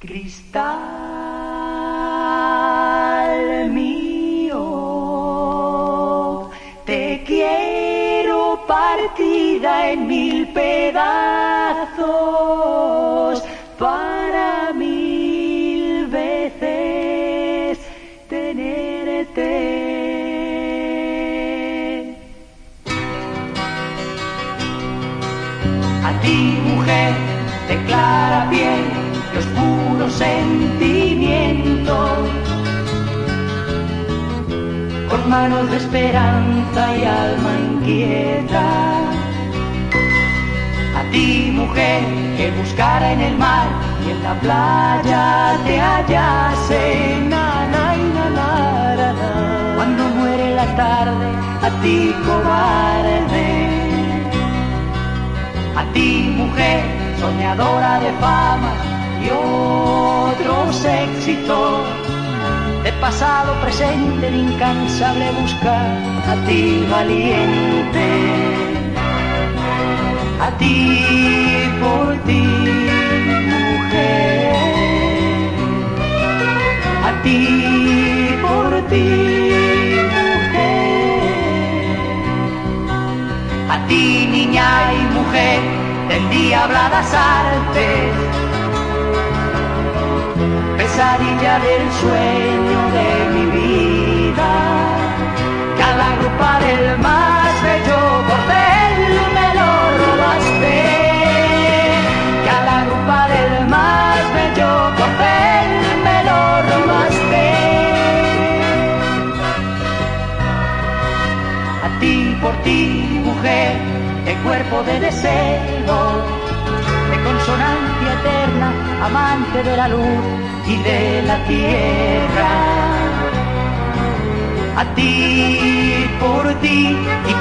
Cristal mío, te quiero partida en mil pedazos para mil veces tenerte. A ti, mujer, de clara piel y oscuro sentimiento, con manos de esperanza y alma inquieta. A ti, mujer, que buscara en el mar y en la playa te hallase. Na, na, na, na. Cuando muere la tarde, a ti, cobarde. A ti, mujer, soñadora de fama otros éxitos, de pasado, presente, de incansable buscar. A ti, valiente. A ti, por ti, mujer. A ti, por ti, mujer. A ti, niña y mujer, del día habladas artes, pesadilla del sueño de mi vida, que al agrupar el más bello bordel me lo robaste, que al agrupar el más bello bordel me lo robaste. A ti, por ti, mujer, de cuerpo de deseo, de la luz y de la tierra. A ti, por ti y